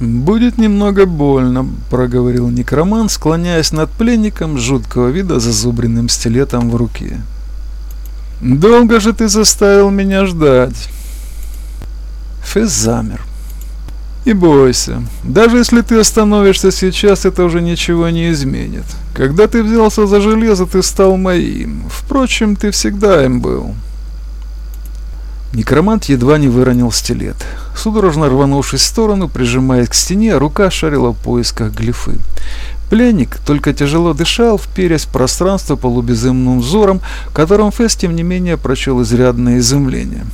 «Будет немного больно», — проговорил некроман, склоняясь над пленником жуткого вида зазубренным стилетом в руке. «Долго же ты заставил меня ждать?» Фесс замер. «И бойся, даже если ты остановишься сейчас, это уже ничего не изменит. Когда ты взялся за железо, ты стал моим. Впрочем, ты всегда им был». Некромант едва не выронил стилет. Судорожно рванувшись в сторону, прижимаясь к стене, рука шарила в поисках глифы. Пленник только тяжело дышал, вперясь в пространство полубезымным взором, которым Фесс, тем не менее, прочел изрядное изумление.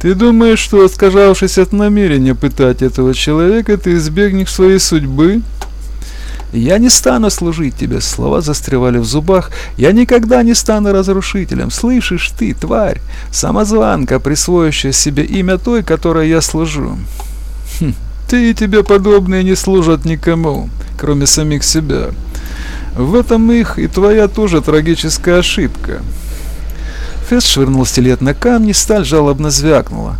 «Ты думаешь, что, отказавшись от намерения пытать этого человека, ты избегнешь своей судьбы?» «Я не стану служить тебе», — слова застревали в зубах. «Я никогда не стану разрушителем. Слышишь ты, тварь, самозванка, присвоящая себе имя той, которой я служу». Хм, «Ты и тебе подобные не служат никому, кроме самих себя. В этом их и твоя тоже трагическая ошибка». Фесс швырнул стилет на камни, сталь жалобно звякнула.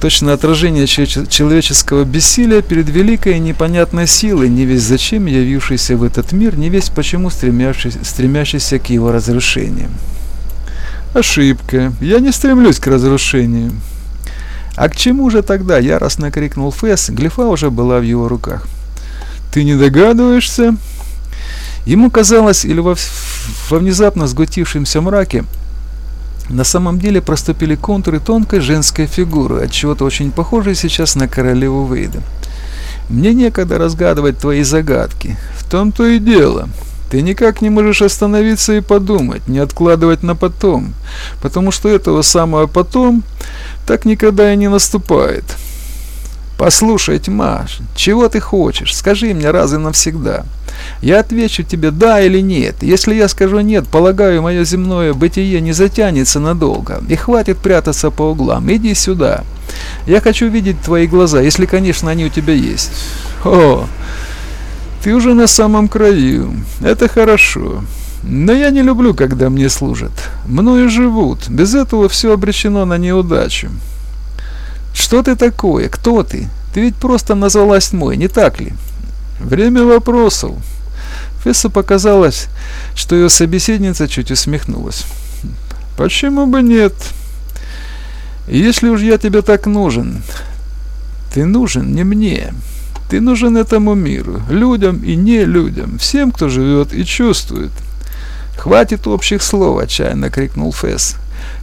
Точно отражение человеческого бессилия перед великой и непонятной силой, не весь зачем явившейся в этот мир, не весь почему стремящийся, стремящийся к его разрушению. «Ошибка. Я не стремлюсь к разрушению». «А к чему же тогда?» — яростно крикнул Фесс. Глифа уже была в его руках. «Ты не догадываешься?» Ему казалось, или во, во внезапно сгустившемся мраке, на самом деле проступили контуры тонкой женской фигуры, от чего-то очень похожей сейчас на королеву Вейда. Мне некогда разгадывать твои загадки. В том-то и дело. Ты никак не можешь остановиться и подумать, не откладывать на потом, потому что этого самого потом так никогда и не наступает. Послушай, тьма, чего ты хочешь? Скажи мне раз и навсегда. Я отвечу тебе да или нет. Если я скажу нет, полагаю, мое земное бытие не затянется надолго. И хватит прятаться по углам. Иди сюда. Я хочу видеть твои глаза, если, конечно, они у тебя есть. О, ты уже на самом краю. Это хорошо. Но я не люблю, когда мне служат. Мною живут. Без этого все обречено на неудачу. Что ты такое? Кто ты? Ты ведь просто назвалась мой, не так ли? Время вопросов. Фессу показалось, что ее собеседница чуть усмехнулась. Почему бы нет? Если уж я тебе так нужен, ты нужен не мне. Ты нужен этому миру, людям и не людям, всем, кто живет и чувствует. Хватит общих слов, отчаянно крикнул Фесс.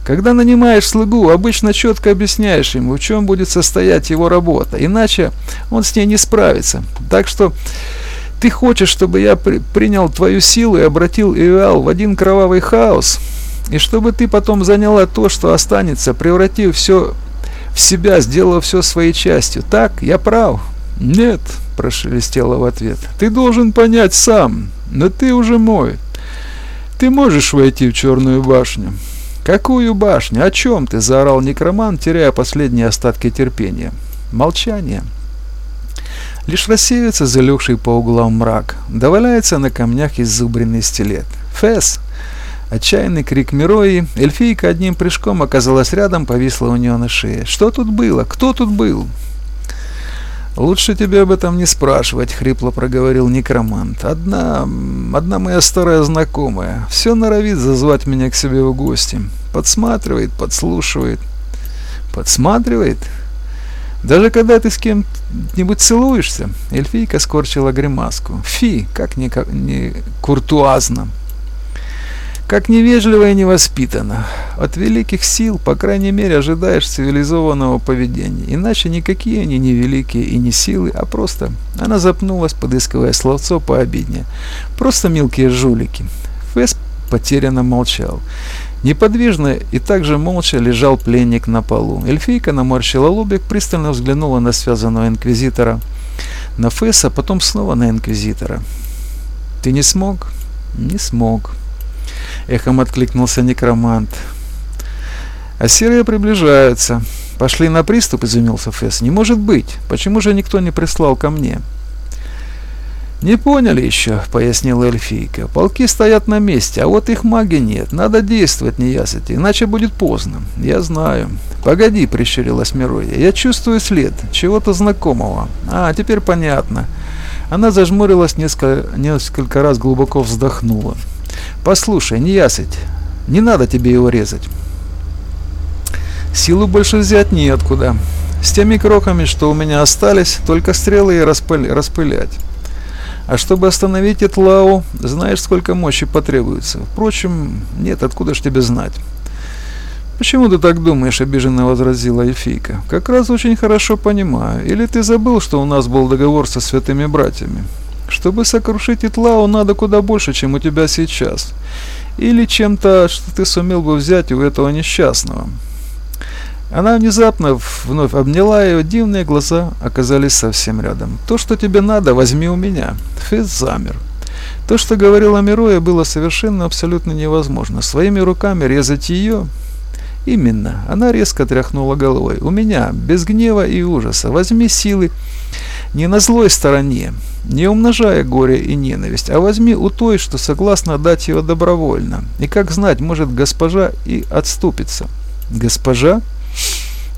Когда нанимаешь слугу, обычно четко объясняешь ему, в чем будет состоять его работа, иначе он с ней не справится. Так что ты хочешь, чтобы я при принял твою силу и обратил Ивал в один кровавый хаос, и чтобы ты потом заняла то, что останется, превратив все в себя, сделав все своей частью. Так, я прав? Нет, прошелестела в ответ. Ты должен понять сам, но ты уже мой. Ты можешь войти в черную башню. «Какую башню? О чем ты?» – заорал некроман, теряя последние остатки терпения. Молчание. Лишь рассеивается залегший по углам мрак, доваляется на камнях иззубренный стилет. «Фэс!» Отчаянный крик Мирои, эльфийка одним прыжком оказалась рядом, повисла у нее на шее. «Что тут было? Кто тут был?» «Лучше тебе об этом не спрашивать», — хрипло проговорил некромант. «Одна... одна моя старая знакомая. Все норовит зазвать меня к себе в гости. Подсматривает, подслушивает». «Подсматривает?» «Даже когда ты с кем-нибудь целуешься?» Эльфийка скорчила гримаску. «Фи, как не, как не куртуазно!» Как невежливо и невоспитанно. От великих сил, по крайней мере, ожидаешь цивилизованного поведения. Иначе никакие они не великие и не силы, а просто... Она запнулась, подыскивая словцо пообиднее. Просто мелкие жулики. Фэс потерянно молчал. Неподвижно и также молча лежал пленник на полу. Эльфийка наморщила лобик, пристально взглянула на связанного инквизитора, на Фесса, потом снова на инквизитора. «Ты не смог?» «Не смог». Эхом откликнулся некромант. А серые приближаются. Пошли на приступ, изумился Фесс. Не может быть. Почему же никто не прислал ко мне? «Не поняли еще», — пояснила эльфийка. «Полки стоят на месте, а вот их маги нет. Надо действовать, неясыти, иначе будет поздно». «Я знаю». «Погоди», — прищурилась Мироя. «Я чувствую след. Чего-то знакомого». «А, теперь понятно». Она зажмурилась несколько, несколько раз, глубоко вздохнула. «Послушай, неясыть, не надо тебе его резать. Силу больше взять неоткуда. С теми кроками, что у меня остались, только стрелы и распыль, распылять. А чтобы остановить Этлау, знаешь, сколько мощи потребуется. Впрочем, нет, откуда ж тебе знать? «Почему ты так думаешь?» – обиженно возразила Эльфийка. «Как раз очень хорошо понимаю. Или ты забыл, что у нас был договор со святыми братьями? Чтобы сокрушить Итлау, надо куда больше, чем у тебя сейчас. Или чем-то, что ты сумел бы взять у этого несчастного». Она внезапно вновь обняла ее, дивные глаза оказались совсем рядом. «То, что тебе надо, возьми у меня». Физ замер. То, что говорила Мироя, было совершенно абсолютно невозможно. Своими руками резать ее... Именно. Она резко тряхнула головой. «У меня, без гнева и ужаса, возьми силы не на злой стороне, не умножая горе и ненависть, а возьми у той, что согласна дать его добровольно. И как знать, может госпожа и отступится». «Госпожа?»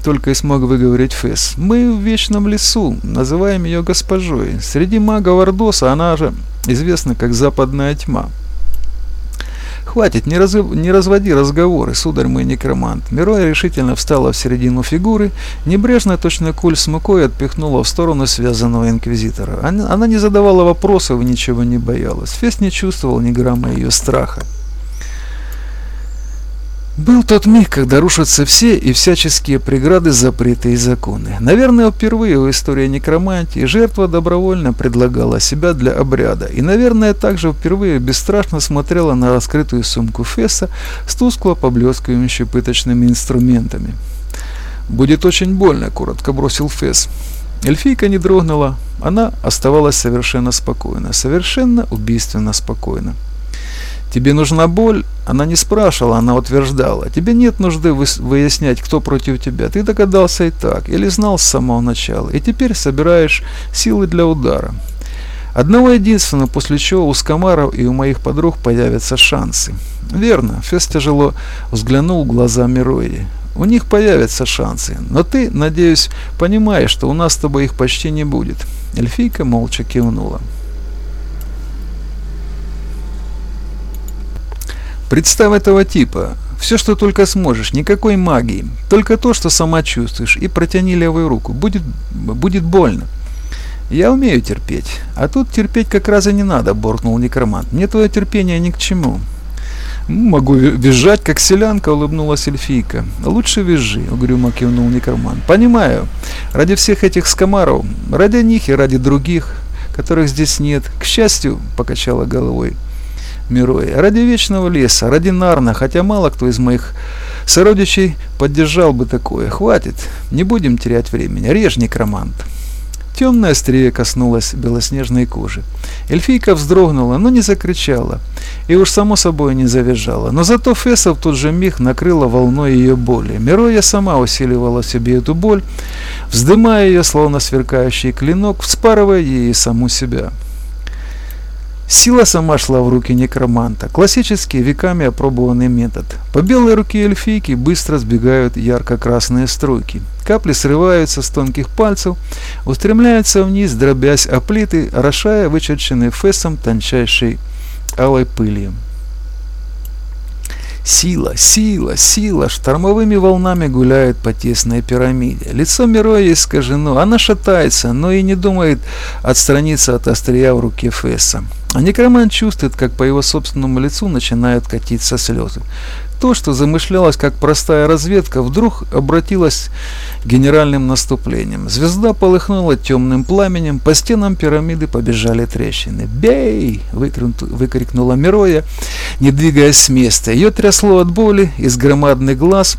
Только и смог выговорить Фесс. «Мы в Вечном лесу, называем ее госпожой. Среди магов Ордоса она же известна как Западная тьма». «Хватит, не, раз... не разводи разговоры, сударь мой некромант». Мироя решительно встала в середину фигуры, небрежно, точно куль с мукой, отпихнула в сторону связанного инквизитора. Она, она не задавала вопросов и ничего не боялась. Фест не чувствовал ни грамма ее страха. Был тот миг, когда рушатся все и всяческие преграды, запреты и законы. Наверное, впервые в истории некромантии жертва добровольно предлагала себя для обряда. И, наверное, также впервые бесстрашно смотрела на раскрытую сумку Фесса с тускло поблескивающими пыточными инструментами. «Будет очень больно», — коротко бросил Фесс. Эльфийка не дрогнула, она оставалась совершенно спокойна, совершенно убийственно спокойна. Тебе нужна боль? Она не спрашивала, она утверждала. Тебе нет нужды выяснять, кто против тебя. Ты догадался и так, или знал с самого начала, и теперь собираешь силы для удара. Одного единственного, после чего у Скамаров и у моих подруг появятся шансы. Верно, Фес тяжело взглянул в глаза Мироиди. У них появятся шансы, но ты, надеюсь, понимаешь, что у нас с тобой их почти не будет. Эльфийка молча кивнула. Представь этого типа. Все, что только сможешь, никакой магии. Только то, что сама чувствуешь, и протяни левую руку. Будет, будет больно. Я умею терпеть. А тут терпеть как раз и не надо, буркнул некромант. Мне твое терпение ни к чему. «Могу визжать, как селянка», — улыбнулась эльфийка. «Лучше визжи», — угрюмо кивнул некромант. «Понимаю. Ради всех этих скомаров, ради них и ради других, которых здесь нет. К счастью», — покачала головой, — Мирой, ради вечного леса, ради Нарна, хотя мало кто из моих сородичей поддержал бы такое. Хватит, не будем терять времени, режь некромант. Темная острие коснулась белоснежной кожи. Эльфийка вздрогнула, но не закричала, и уж само собой не завизжала. Но зато Фесса в тот же миг накрыла волной ее боли. Мироя сама усиливала себе эту боль, вздымая ее, словно сверкающий клинок, вспарывая ей саму себя. Сила сама шла в руки некроманта. Классический, веками опробованный метод. По белой руке эльфийки быстро сбегают ярко-красные струйки. Капли срываются с тонких пальцев, устремляются вниз, дробясь о плиты, орошая вычерченный фессом тончайшей алой пылью. Сила, сила, сила штормовыми волнами гуляет по тесной пирамиде. Лицо Мироя искажено, она шатается, но и не думает отстраниться от острия в руке Фесса. А некромант чувствует, как по его собственному лицу начинают катиться слезы. То, что замышлялось как простая разведка, вдруг обратилось генеральным наступлением. Звезда полыхнула темным пламенем, по стенам пирамиды побежали трещины. «Бей!» – выкрикнула Мироя, не двигаясь с места. Ее трясло от боли, из громадных глаз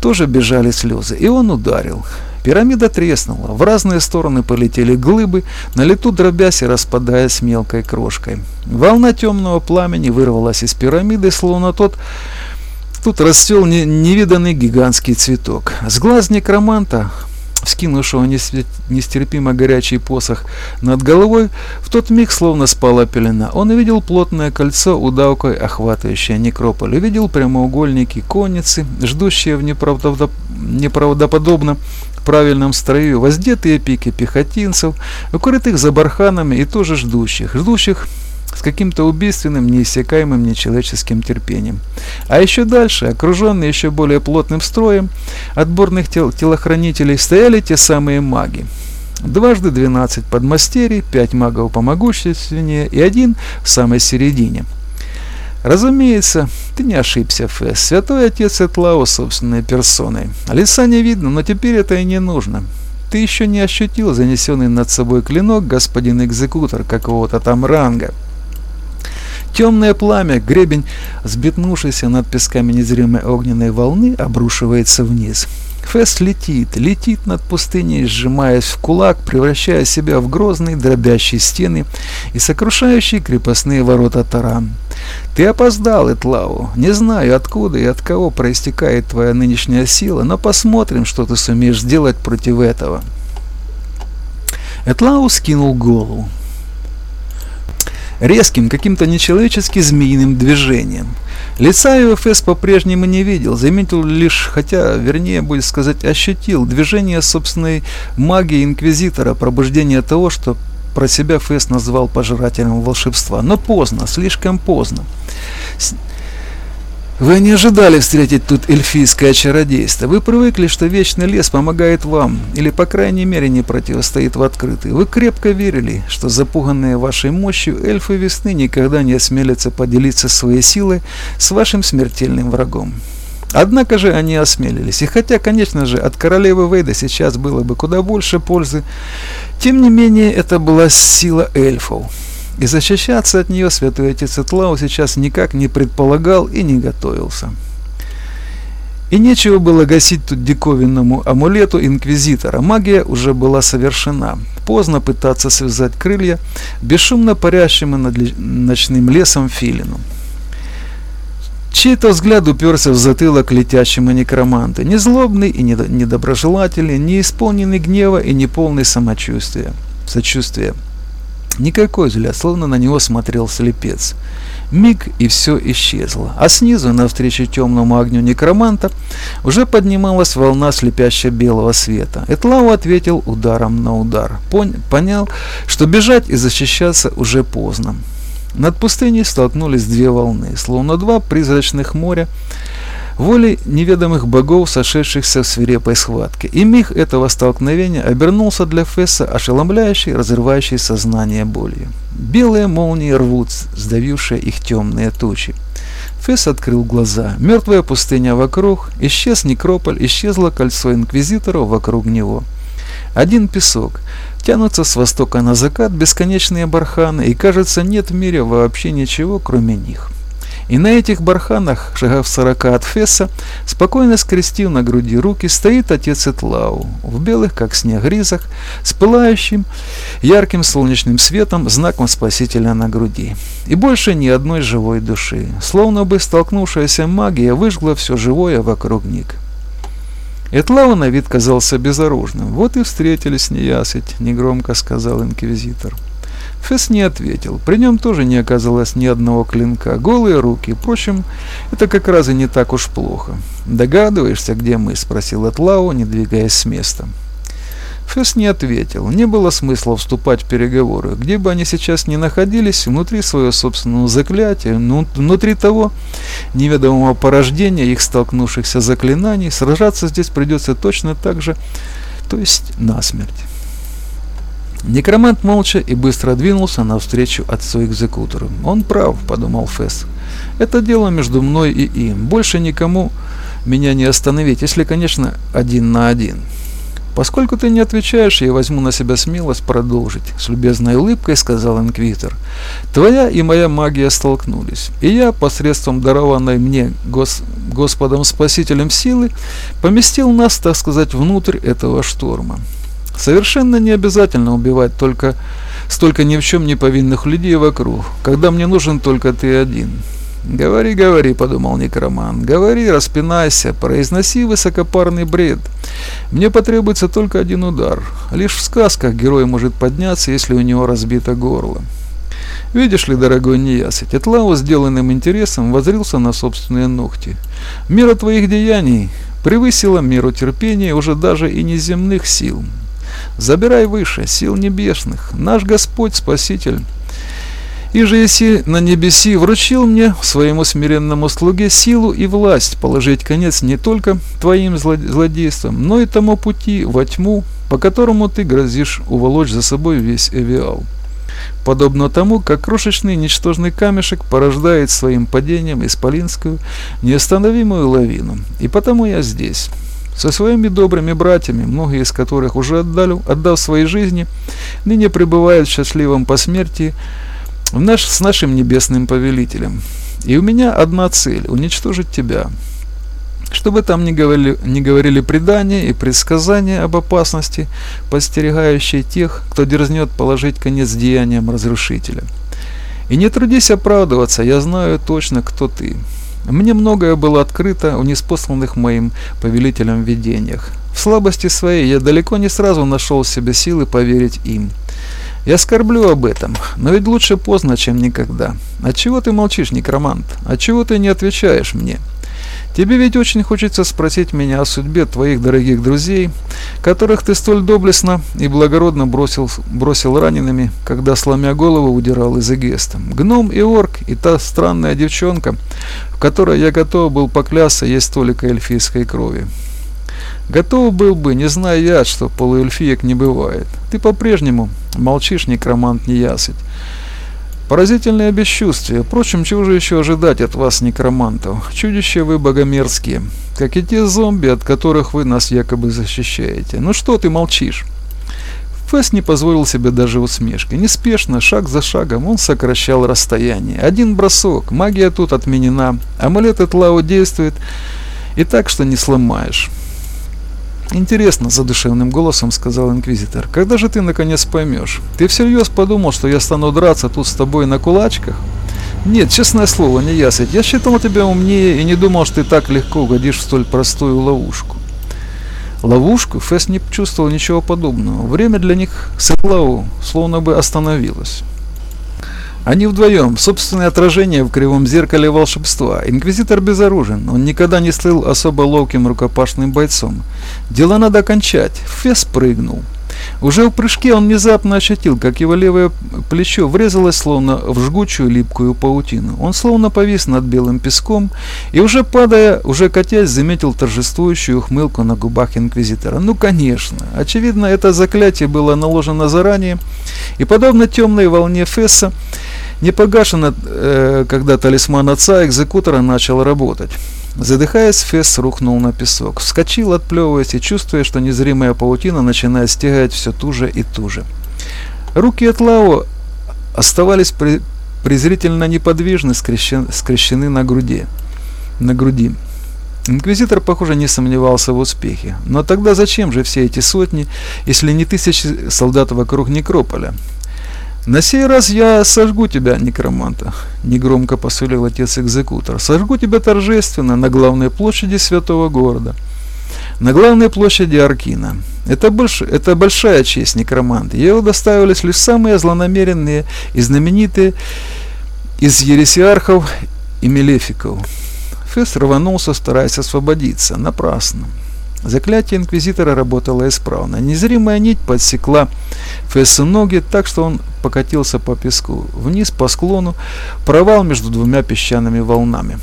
тоже бежали слезы, и он ударил. Пирамида треснула, в разные стороны полетели глыбы, на лету дробясь и распадаясь мелкой крошкой. Волна темного пламени вырвалась из пирамиды, словно тот Тут расцвел не, невиданный гигантский цветок. С глаз некроманта вскинувшего нестерпимо горячий посох над головой, в тот миг словно спала пелена. Он увидел плотное кольцо удавкой, охватывающее некрополь, увидел прямоугольники конницы, ждущие в неправдоподобно правильном строю, воздетые пики пехотинцев, укрытых за барханами и тоже ждущих, ждущих с каким-то убийственным, неиссякаемым нечеловеческим терпением. А еще дальше, окруженные еще более плотным строем отборных тел телохранителей, стояли те самые маги. Дважды 12 подмастерий, 5 магов помогущественнее и один в самой середине. Разумеется, ты не ошибся, Фэс. Святой отец Этлау собственной персоной. Лица не видно, но теперь это и не нужно. Ты еще не ощутил занесенный над собой клинок господин экзекутор какого-то там ранга. Темное пламя, гребень, сбитнувшийся над песками незримой огненной волны, обрушивается вниз. Фест летит, летит над пустыней, сжимаясь в кулак, превращая себя в грозные дробящие стены и сокрушающие крепостные ворота таран. Ты опоздал, Этлау. Не знаю, откуда и от кого проистекает твоя нынешняя сила, но посмотрим, что ты сумеешь сделать против этого. Этлау скинул голову резким, каким-то нечеловечески змеиным движением. Лица его Фесс по-прежнему не видел, заметил лишь, хотя, вернее, будет сказать, ощутил движение собственной магии Инквизитора, пробуждение того, что про себя Фесс назвал пожирателем волшебства. Но поздно, слишком поздно. Вы не ожидали встретить тут эльфийское чародейство. Вы привыкли, что вечный лес помогает вам, или по крайней мере не противостоит в открытый. Вы крепко верили, что запуганные вашей мощью эльфы весны никогда не осмелятся поделиться своей силой с вашим смертельным врагом. Однако же они осмелились, и хотя, конечно же, от королевы Вейда сейчас было бы куда больше пользы, тем не менее это была сила эльфов. И защищаться от нее святой отец Итлау сейчас никак не предполагал и не готовился. И нечего было гасить тут диковинному амулету инквизитора. Магия уже была совершена. Поздно пытаться связать крылья бесшумно парящему над ночным лесом филину. Чей-то взгляд уперся в затылок летящему некроманта, не злобный и недоброжелательный, не исполненный гнева и не полный самочувствия, сочувствия. Никакой взгляд, словно на него смотрел слепец. Миг и все исчезло, а снизу, навстречу темному огню некроманта, уже поднималась волна слепящего белого света. Этлау ответил ударом на удар. Пон понял, что бежать и защищаться уже поздно. Над пустыней столкнулись две волны, словно два призрачных моря, волей неведомых богов, сошедшихся в свирепой схватке. И миг этого столкновения обернулся для Фесса ошеломляющей, разрывающей сознание болью. Белые молнии рвут, сдавившие их темные тучи. Фесс открыл глаза. Мертвая пустыня вокруг, исчез некрополь, исчезло кольцо инквизиторов вокруг него. Один песок. Тянутся с востока на закат бесконечные барханы, и кажется, нет в мире вообще ничего, кроме них. И на этих барханах, шагав сорока от Фесса, спокойно скрестив на груди руки, стоит отец Этлау, в белых, как снег, ризах, с пылающим, ярким солнечным светом, знаком Спасителя на груди. И больше ни одной живой души, словно бы столкнувшаяся магия выжгла все живое вокруг них. Этлау на вид казался безоружным. «Вот и встретились неясыть», — негромко сказал инквизитор. Фесс не ответил. При нем тоже не оказалось ни одного клинка. Голые руки. Впрочем, это как раз и не так уж плохо. «Догадываешься, где мы?» – спросил Этлау, не двигаясь с места. Фесс не ответил. Не было смысла вступать в переговоры. Где бы они сейчас ни находились, внутри своего собственного заклятия, ну, внутри того неведомого порождения их столкнувшихся заклинаний, сражаться здесь придется точно так же, то есть насмерть. Некромант молча и быстро двинулся навстречу отцу-экзекутору. «Он прав», — подумал Фесс. «Это дело между мной и им. Больше никому меня не остановить, если, конечно, один на один». «Поскольку ты не отвечаешь, я возьму на себя смелость продолжить», — с любезной улыбкой сказал инквизитор. «Твоя и моя магия столкнулись, и я, посредством дарованной мне гос Господом Спасителем силы, поместил нас, так сказать, внутрь этого шторма. Совершенно не обязательно убивать только столько ни в чем не повинных людей вокруг, когда мне нужен только ты один. «Говори, говори», — подумал некроман. «Говори, распинайся, произноси высокопарный бред. Мне потребуется только один удар. Лишь в сказках герой может подняться, если у него разбито горло». Видишь ли, дорогой неясыть, Этлау сделанным интересом возрился на собственные ногти. Мера твоих деяний превысила меру терпения уже даже и неземных сил. Забирай выше, сил небесных, наш Господь Спаситель. И же если на небеси вручил мне, своему смиренному слуге, силу и власть положить конец не только твоим злодействам, но и тому пути во тьму, по которому ты грозишь уволочь за собой весь Эвиал подобно тому, как крошечный ничтожный камешек порождает своим падением исполинскую неостановимую лавину. И потому я здесь. Со своими добрыми братьями, многие из которых уже отдали, отдав свои жизни, ныне пребывают в счастливом посмертии в наш, с нашим небесным повелителем. И у меня одна цель – уничтожить тебя. Что бы там ни говорили, ни говорили предания и предсказания об опасности, постерегающей тех, кто дерзнет положить конец деяниям разрушителя. И не трудись оправдываться, я знаю точно, кто ты. Мне многое было открыто в неспосланных моим повелителям видениях. В слабости своей я далеко не сразу нашел в себе силы поверить им. Я скорблю об этом, но ведь лучше поздно, чем никогда. Отчего ты молчишь, некромант? Отчего ты не отвечаешь мне?» Тебе ведь очень хочется спросить меня о судьбе твоих дорогих друзей, которых ты столь доблестно и благородно бросил, бросил ранеными, когда, сломя голову, удирал из Эгеста. Гном и орк, и та странная девчонка, в которой я готов был поклясться, есть только эльфийской крови. Готов был бы, не зная я, что полуэльфиек не бывает. Ты по-прежнему молчишь, некромант неясыть. Поразительное бесчувствие. Впрочем, чего же еще ожидать от вас, некромантов? Чудища вы богомерзкие, как и те зомби, от которых вы нас якобы защищаете. Ну что ты молчишь? Фэс не позволил себе даже усмешки. Неспешно, шаг за шагом, он сокращал расстояние. Один бросок, магия тут отменена, амулет Этлау действует, и так, что не сломаешь. «Интересно», — задушевным голосом сказал Инквизитор, — «когда же ты наконец поймешь? Ты всерьез подумал, что я стану драться тут с тобой на кулачках?» «Нет, честное слово, не ясыть. Я считал тебя умнее и не думал, что ты так легко угодишь в столь простую ловушку». Ловушку Фэс не чувствовал ничего подобного. Время для них с Этлау словно бы остановилось. Они вдвоем, собственное отражение в кривом зеркале волшебства. Инквизитор безоружен, он никогда не слыл особо ловким рукопашным бойцом. Дела надо кончать. Фес прыгнул. Уже в прыжке он внезапно ощутил, как его левое плечо врезалось словно в жгучую липкую паутину. Он словно повис над белым песком и уже падая, уже катясь, заметил торжествующую ухмылку на губах Инквизитора. Ну, конечно. Очевидно, это заклятие было наложено заранее, и подобно темной волне Фесса, не погашено, э, когда талисман отца экзекутора начал работать. Задыхаясь, Фесс рухнул на песок, вскочил, отплевываясь и чувствуя, что незримая паутина начинает стягивать все туже и туже. Руки от Лао оставались при, презрительно неподвижны, скрещен, скрещены на груди. На груди. Инквизитор, похоже, не сомневался в успехе. Но тогда зачем же все эти сотни, если не тысячи солдат вокруг Некрополя? «На сей раз я сожгу тебя, некроманта», — негромко посулил отец-экзекутор. «Сожгу тебя торжественно на главной площади святого города, на главной площади Аркина. Это, больш... это большая честь, некромант. Ее удоставились лишь самые злонамеренные и знаменитые из ересиархов и мелефиков». Фесс рванулся, стараясь освободиться. Напрасно. Заклятие Инквизитора работало исправно. Незримая нить подсекла Фессу ноги так, что он покатился по песку. Вниз по склону, провал между двумя песчаными волнами.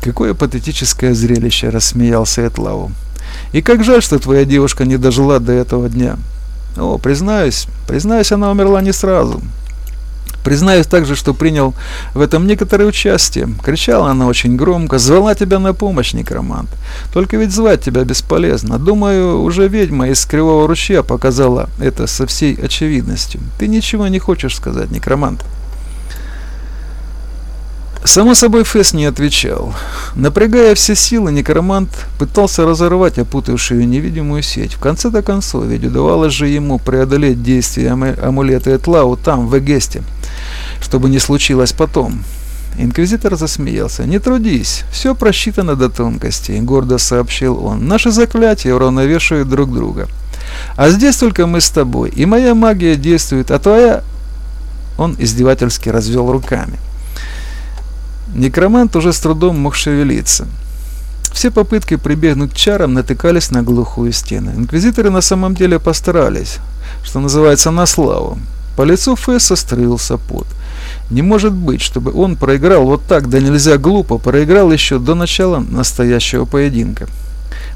«Какое патетическое зрелище!» – рассмеялся Этлау. «И как жаль, что твоя девушка не дожила до этого дня!» «О, признаюсь, признаюсь, она умерла не сразу. Признаюсь также, что принял в этом некоторое участие. Кричала она очень громко, звала тебя на помощь, некромант. Только ведь звать тебя бесполезно. Думаю, уже ведьма из Кривого ручья показала это со всей очевидностью. Ты ничего не хочешь сказать, некромант. Само собой Фесс не отвечал. Напрягая все силы, некромант пытался разорвать опутавшую невидимую сеть. В конце-то концов, ведь удавалось же ему преодолеть действие амулета Этлау там, в Эгесте, чтобы не случилось потом. Инквизитор засмеялся. «Не трудись, все просчитано до тонкостей», — гордо сообщил он. «Наши заклятия уравновешивают друг друга. А здесь только мы с тобой, и моя магия действует, а твоя...» Он издевательски развел руками. Некромант уже с трудом мог шевелиться. Все попытки прибегнуть к чарам натыкались на глухую стену. Инквизиторы на самом деле постарались, что называется, на славу. По лицу Фесса струился пот. Не может быть, чтобы он проиграл вот так, да нельзя глупо, проиграл еще до начала настоящего поединка.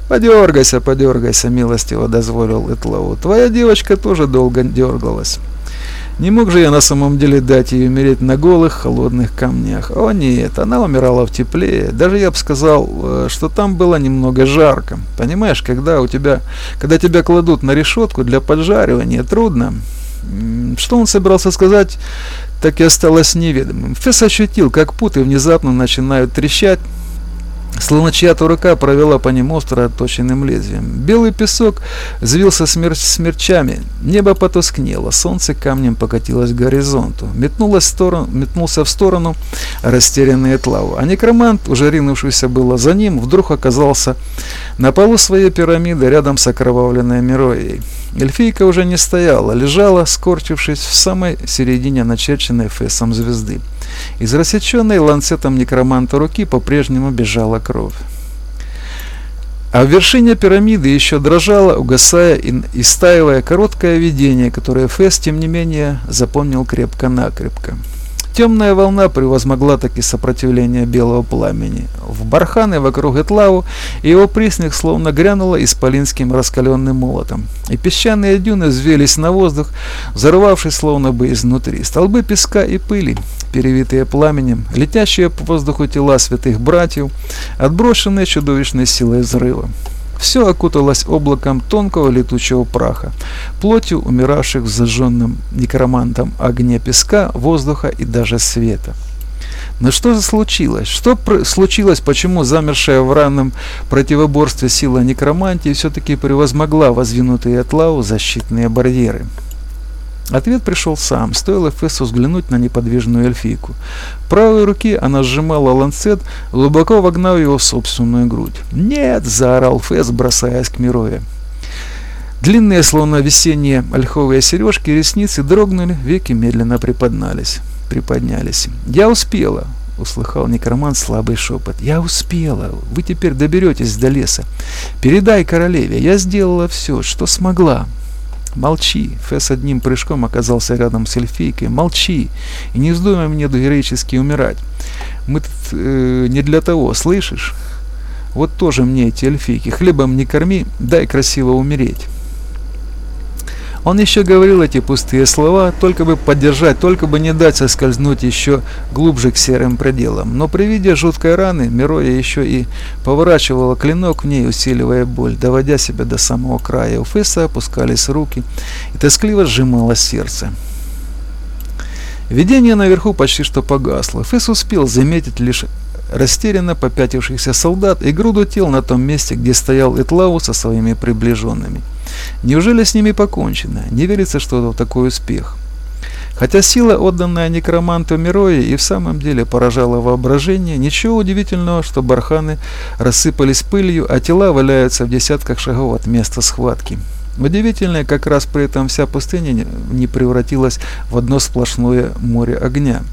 «Подергайся, подергайся», — милостиво дозволил Этлау. «Твоя девочка тоже долго дергалась». Не мог же я на самом деле дать ей умереть на голых, холодных камнях. О нет, она умирала в тепле. Даже я бы сказал, э, что там было немного жарко. Понимаешь, когда у тебя, когда тебя кладут на решетку для поджаривания, трудно. Что он собирался сказать, так и осталось неведомым. Фесс ощутил, как путы внезапно начинают трещать, Словно чья-то рука провела по ним остро отточенным лезвием. Белый песок взвился смер смерчами, небо потускнело, солнце камнем покатилось к горизонту. Метнулось в сторону, метнулся в сторону растерянный Этлау. А некромант, уже ринувшийся было за ним, вдруг оказался на полу своей пирамиды рядом с окровавленной Мироей. Эльфийка уже не стояла, лежала, скорчившись в самой середине начерченной фесом звезды. Из рассеченной ланцетом некроманта руки по-прежнему бежала кровь. А в вершине пирамиды еще дрожало, угасая и истаивая короткое видение, которое Фесс, тем не менее, запомнил крепко-накрепко. Темная волна превозмогла таки сопротивление белого пламени. В барханы вокруг Этлау его присных словно грянуло исполинским раскаленным молотом. И песчаные дюны взвелись на воздух, взорвавшись словно бы изнутри. Столбы песка и пыли, перевитые пламенем, летящие по воздуху тела святых братьев, отброшенные чудовищной силой взрыва. Все окуталось облаком тонкого летучего праха, плотью умиравших в зажженном некромантом огне песка, воздуха и даже света. Но что же случилось? Что случилось, почему замершая в ранном противоборстве сила некромантии все-таки превозмогла воздвинутые от лаву защитные барьеры? Ответ пришел сам, стоило Фессу взглянуть на неподвижную эльфийку. Правой руке она сжимала ланцет, глубоко вогнав его в собственную грудь. «Нет!» – заорал Фесс, бросаясь к Мирове. Длинные, словно весенние ольховые сережки, ресницы дрогнули, веки медленно приподнялись. приподнялись. «Я успела!» — услыхал некромант слабый шепот. «Я успела! Вы теперь доберетесь до леса. Передай королеве, я сделала все, что смогла!» Молчи. Фесс одним прыжком оказался рядом с эльфийкой. Молчи. И не вздумай мне героически умирать. Мы тут э, не для того, слышишь? Вот тоже мне эти эльфийки. Хлебом не корми, дай красиво умереть. Он еще говорил эти пустые слова, только бы поддержать, только бы не дать соскользнуть еще глубже к серым пределам. Но при виде жуткой раны Мироя еще и поворачивала клинок в ней, усиливая боль, доводя себя до самого края. У Фесса опускались руки, и тоскливо сжималось сердце. Видение наверху почти что погасло. Фесс успел заметить лишь растерянно попятившихся солдат и груду тел на том месте, где стоял Этлау со своими приближенными. Неужели с ними покончено? Не верится, что это такой успех. Хотя сила, отданная некроманту Мирои, и в самом деле поражала воображение, ничего удивительного, что барханы рассыпались пылью, а тела валяются в десятках шагов от места схватки. Удивительно, как раз при этом вся пустыня не превратилась в одно сплошное море огня.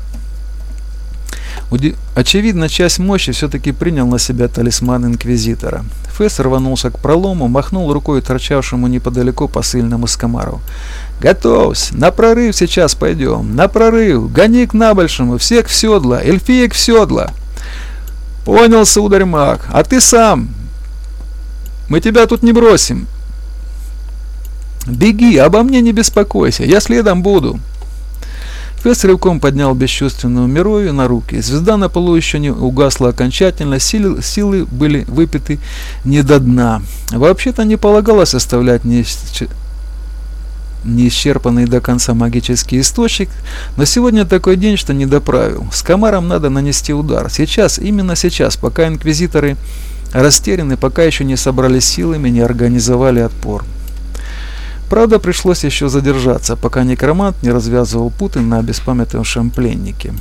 Очевидно, часть мощи все-таки принял на себя талисман Инквизитора. Фесс рванулся к пролому, махнул рукой торчавшему неподалеку посыльному Скомару. «Готовься! На прорыв сейчас пойдем! На прорыв! Гони к набольшему! Всех в седла! Эльфиек в седла!» «Понял, сударь маг! А ты сам! Мы тебя тут не бросим!» «Беги! Обо мне не беспокойся! Я следом буду!» Фесс рывком поднял бесчувственную Мирою на руки. Звезда на полу еще не угасла окончательно, силы, силы были выпиты не до дна. Вообще-то не полагалось оставлять неисч... неисчерпанный до конца магический источник, но сегодня такой день, что не доправил. С комаром надо нанести удар. Сейчас, именно сейчас, пока инквизиторы растеряны, пока еще не собрались силами, не организовали отпор. Правда, пришлось еще задержаться, пока некромант не развязывал путы на беспамятовавшем пленнике.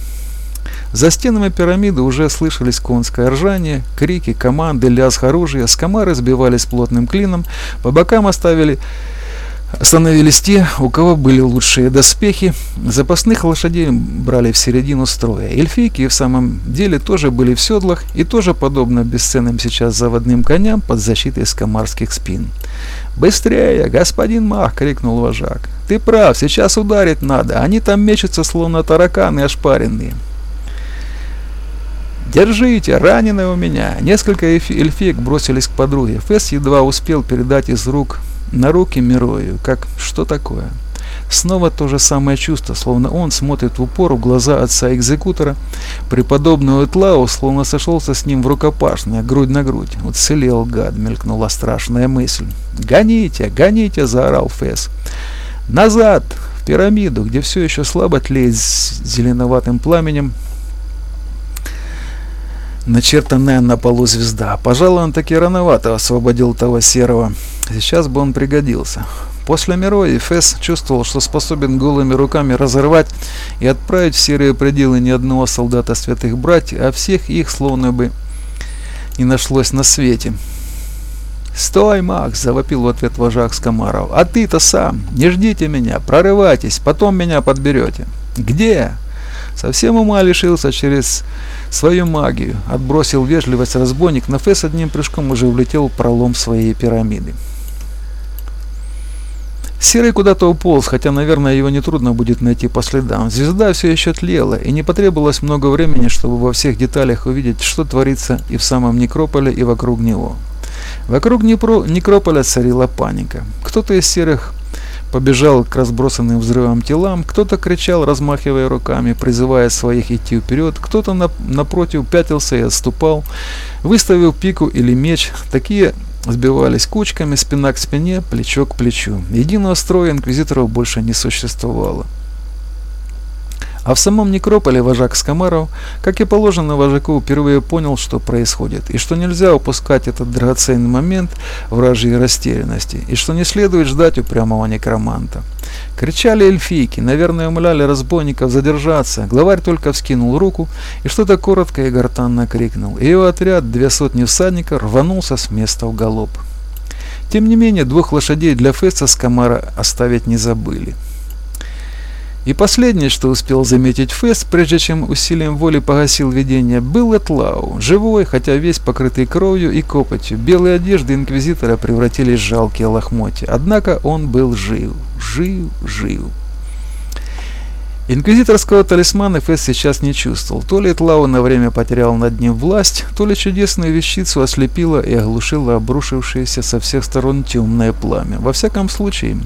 За стенами пирамиды уже слышались конское ржание, крики, команды, лязг оружия, скамары сбивались плотным клином, по бокам оставили Остановились те, у кого были лучшие доспехи. Запасных лошадей брали в середину строя. Эльфийки в самом деле тоже были в седлах и тоже, подобно бесценным сейчас заводным коням, под защитой скамарских спин. «Быстрее, господин Мах!» — крикнул вожак. «Ты прав, сейчас ударить надо. Они там мечутся, словно тараканы ошпаренные». «Держите, раненый у меня!» Несколько эльфиек бросились к подруге. Фесс едва успел передать из рук на руки Мирою, как «что такое?». Снова то же самое чувство, словно он смотрит в упор в глаза отца-экзекутора. Преподобный Утлау словно сошелся с ним в рукопашное, грудь на грудь. Уцелел гад, мелькнула страшная мысль. «Гоните, гоните!» – заорал Фэс. «Назад! В пирамиду, где все еще слабо тлеет зеленоватым пламенем начертанная на полу звезда. Пожалуй, он таки рановато освободил того серого. Сейчас бы он пригодился. После Мирои Фесс чувствовал, что способен голыми руками разорвать и отправить в серые пределы не одного солдата святых братьев, а всех их словно бы не нашлось на свете. «Стой, Макс!» – завопил в ответ вожак Скомаров. «А ты-то сам! Не ждите меня! Прорывайтесь! Потом меня подберете!» «Где?» Совсем ума лишился через свою магию. Отбросил вежливость разбойник, но Фесс одним прыжком уже влетел в пролом своей пирамиды. Серый куда-то уполз, хотя, наверное, его нетрудно будет найти по следам. Звезда все еще тлела, и не потребовалось много времени, чтобы во всех деталях увидеть, что творится и в самом некрополе, и вокруг него. Вокруг Днепро, некрополя царила паника. Кто-то из серых побежал к разбросанным взрывам телам, кто-то кричал, размахивая руками, призывая своих идти вперед, кто-то напротив пятился и отступал, выставил пику или меч. Такие сбивались кучками, спина к спине, плечо к плечу. Единого строя инквизиторов больше не существовало. А в самом некрополе вожак Скомаров, как и положено вожаку, впервые понял, что происходит, и что нельзя упускать этот драгоценный момент вражьей растерянности, и что не следует ждать упрямого некроманта. Кричали эльфийки, наверное, умоляли разбойников задержаться. Главарь только вскинул руку и что-то коротко и гортанно крикнул. И его отряд, две сотни всадников, рванулся с места в галоп. Тем не менее, двух лошадей для Феста Скамара оставить не забыли. И последнее, что успел заметить Фест, прежде чем усилием воли погасил видение, был Этлау, живой, хотя весь покрытый кровью и копотью. Белые одежды инквизитора превратились в жалкие лохмотья. Однако он был жив, жив, жив. Инквизиторского талисмана Фесс сейчас не чувствовал. То ли Этлау на время потерял над ним власть, то ли чудесную вещицу ослепила и оглушила обрушившееся со всех сторон темное пламя. Во всяком случае,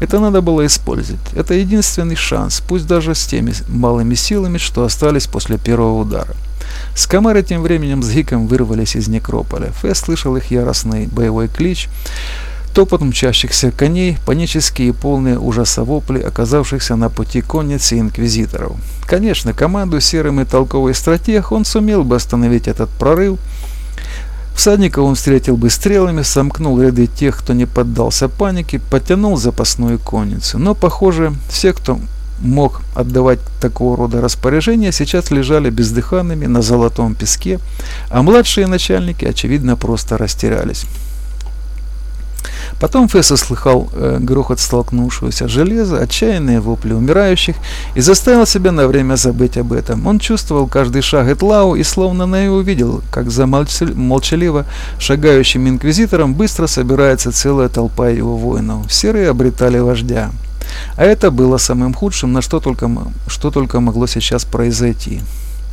это надо было использовать. Это единственный шанс, пусть даже с теми малыми силами, что остались после первого удара. Скамеры тем временем с гиком вырвались из некрополя. Фесс слышал их яростный боевой клич, Топот мчащихся коней, панические и полные ужаса вопли, оказавшихся на пути конницы инквизиторов. Конечно, команду серым и толковый стратег он сумел бы остановить этот прорыв. Всадника он встретил бы стрелами, сомкнул ряды тех, кто не поддался панике, подтянул запасную конницу. Но, похоже, все, кто мог отдавать такого рода распоряжения, сейчас лежали бездыханными на золотом песке, а младшие начальники, очевидно, просто растерялись. Потом Фесса слыхал э, грохот столкнувшегося железа, отчаянные вопли умирающих и заставил себя на время забыть об этом. Он чувствовал каждый шаг Этлау и словно на его увидел, как за молчаливо шагающим инквизитором быстро собирается целая толпа его воинов. Серые обретали вождя. А это было самым худшим, на что только, что только могло сейчас произойти.